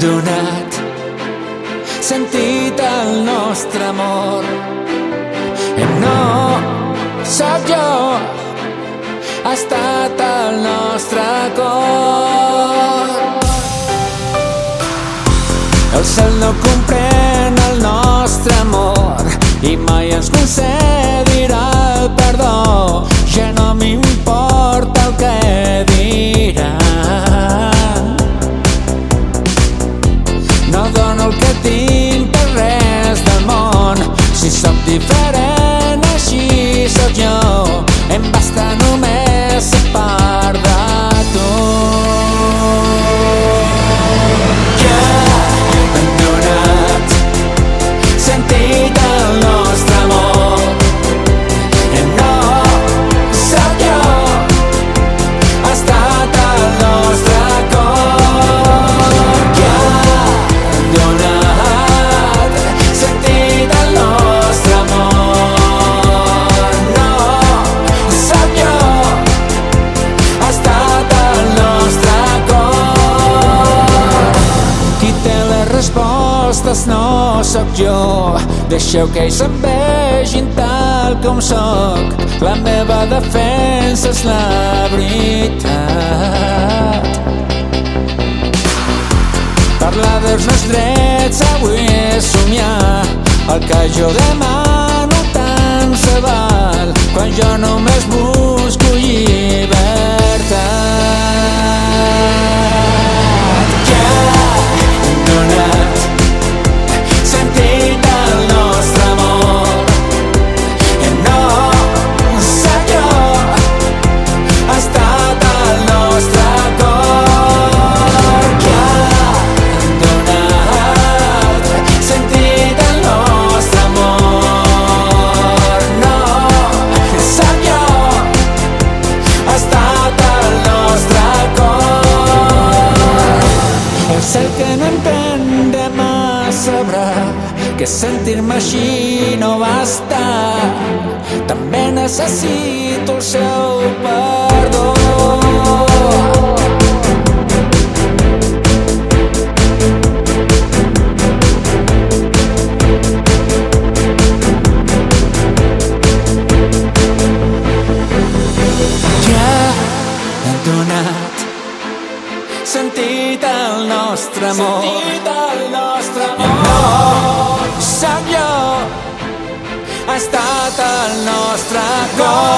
donat sentit al nostre amor. I no sóc jo, ha estat el nostre cor. El cel no comprèn el nostre respostes no sóc jo. Deixeu que ells em vegin tal com sóc. La meva defensa és la veritat. Parlar dels meus drets avui és somiar. El que jo demano El que no entén demà sabrà que sentir-me així no basta. També necessito el seu perdó. Sentit al nostre amor. Sentit al nostre amor. No jo, ha estat el nostre cor.